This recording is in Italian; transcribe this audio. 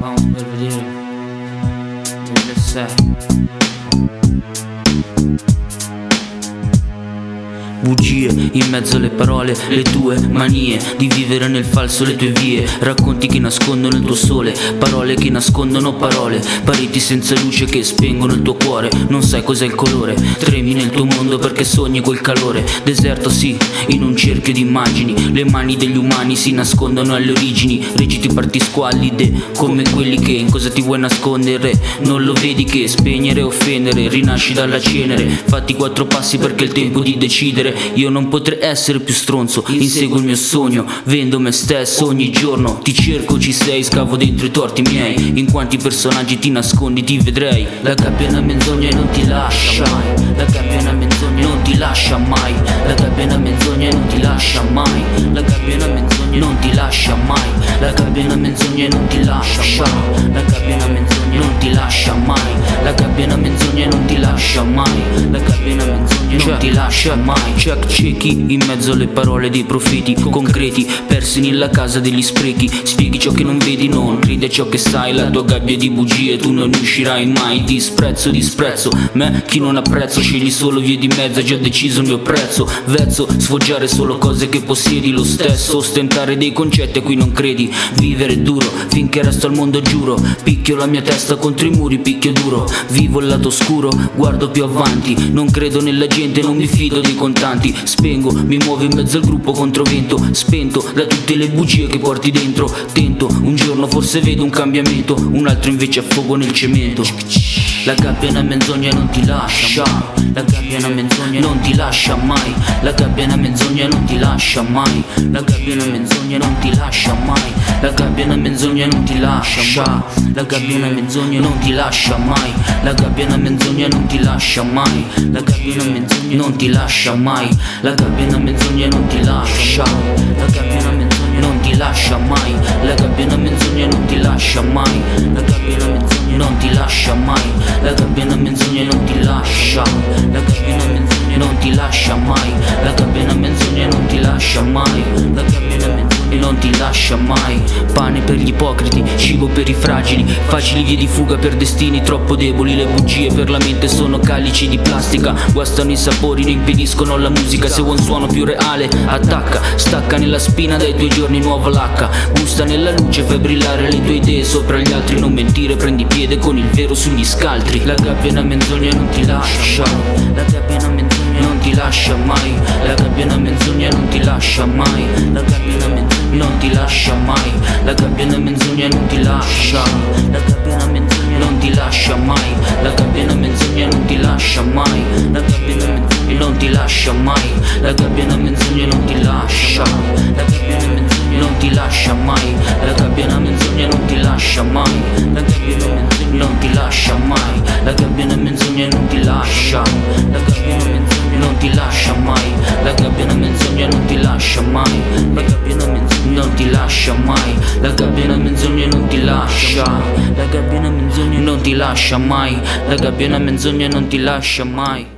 Vamos ver el video. Bugie in mezzo alle parole, le tue manie di vivere nel falso le tue vie, racconti che nascondono il tuo sole, parole che nascondono parole, pareti senza luce che spengono il tuo cuore, non sai cos'è il colore, tremi nel tuo mondo perché sogni quel calore, deserto sì, in un cerchio di immagini, le mani degli umani si nascondono alle origini, reciti parti squallide come quelli che in cosa ti vuoi nascondere, non lo vedi che spegnere e offendere, rinasci dalla cenere, fatti quattro passi perché è il tempo di decidere, io non potrei essere più stronzo Inseguo il mio sogno Vendo me stesso ogni giorno Ti cerco, ci sei, scavo dentro i torti miei In quanti personaggi ti nascondi ti vedrei La gabbia è una menzogna e non ti lascia mai La gabbia è una menzogna e non ti lascia mai La gabbia è una menzogna e non ti lascia mai La gabbia è una menzogna e non ti lascia mai La gabbia è una menzogna e non ti lascia mai La gabbia è una menzogna e non ti lascia mai La gabbia è una menzogna e non ti lascia mai La gabbia è una menzogna non ti lascia mai. Check ciechi in mezzo alle parole dei profeti concreti persi nella casa degli sprechi. Spieghi ciò che non vedi non a ciò che sai. La tua gabbia di bugie tu non uscirai mai. Disprezzo disprezzo me chi non apprezzo. Scegli solo vie di mezzo già deciso il mio prezzo. Vezzo sfoggiare solo cose che possiedi lo stesso. Ostentare dei concetti a cui non credi. Vivere duro finché resto al mondo giuro. Picchio la mia testa contro i muri picchio duro. Vivo il lato scuro guardo più avanti. Non credo nella gente non mi fido dei contanti. Spengo, mi muovo in mezzo al gruppo contro vento. Spento da tutte le bugie che porti dentro. Tento, un giorno forse vedo un cambiamento. Un altro invece affogo nel cemento. La gabbia è una menzogna non ti lascia La gabbia è una menzogna non ti lascia mai. La gabbia è una menzogna non ti lascia mai. La gabbia è una menzogna non ti lascia mai. La gabbia è una menzogna non ti lascia La gabbia è una menzogna non ti lascia mai. La gabbia è una menzogna non ti lascia mai. La gabbia è una menzogna e non ti lascia mai. La gabbia è una menzogna non ti lascia. La gabbia è una menzogna non ti lascia mai. La gabbia è una menzogna non ti lascia mai. La gabbia è una menzogna non ti lascia mai. La gabbia è una menzogna non ti lascia. La gabbia è una menzogna non ti lascia mai. La gabbia è una menzogna non ti lascia mai lascia mai. Pane per gli ipocriti, cibo per i fragili. Facili vie di fuga per destini troppo deboli. Le bugie per la mente sono calici di plastica. Guastano i sapori, ne impediscono la musica. Se vuoi un suono più reale, attacca Stacca nella spina dai tuoi giorni nuova lacca. Gusta nella luce, fai brillare le tue idee. Sopra gli altri non mentire, prendi piede con il vero sugli scaltri. La gabbia è una menzogna non ti lascia. La gabbia è una menzogna non ti lascia mai. La gabbia è una menzogna non ti lascia mai. La gabbia è una menzogna non ti lascia mai. La gabbia è una menzogna non ti lascia. La gabbia è una menzogna non ti lascia mai. La gabbia è una menzogna non ti lascia mai. La gabbia è una menzogna non ti lascia mai. La gabbia una menzogna non ti lascia lascia mai. La gabbia menzogna non ti lascia mai. La gabbia menzogna non ti lascia. La gabbia menzogna non ti lascia mai. La gabbia menzogna non ti lascia mai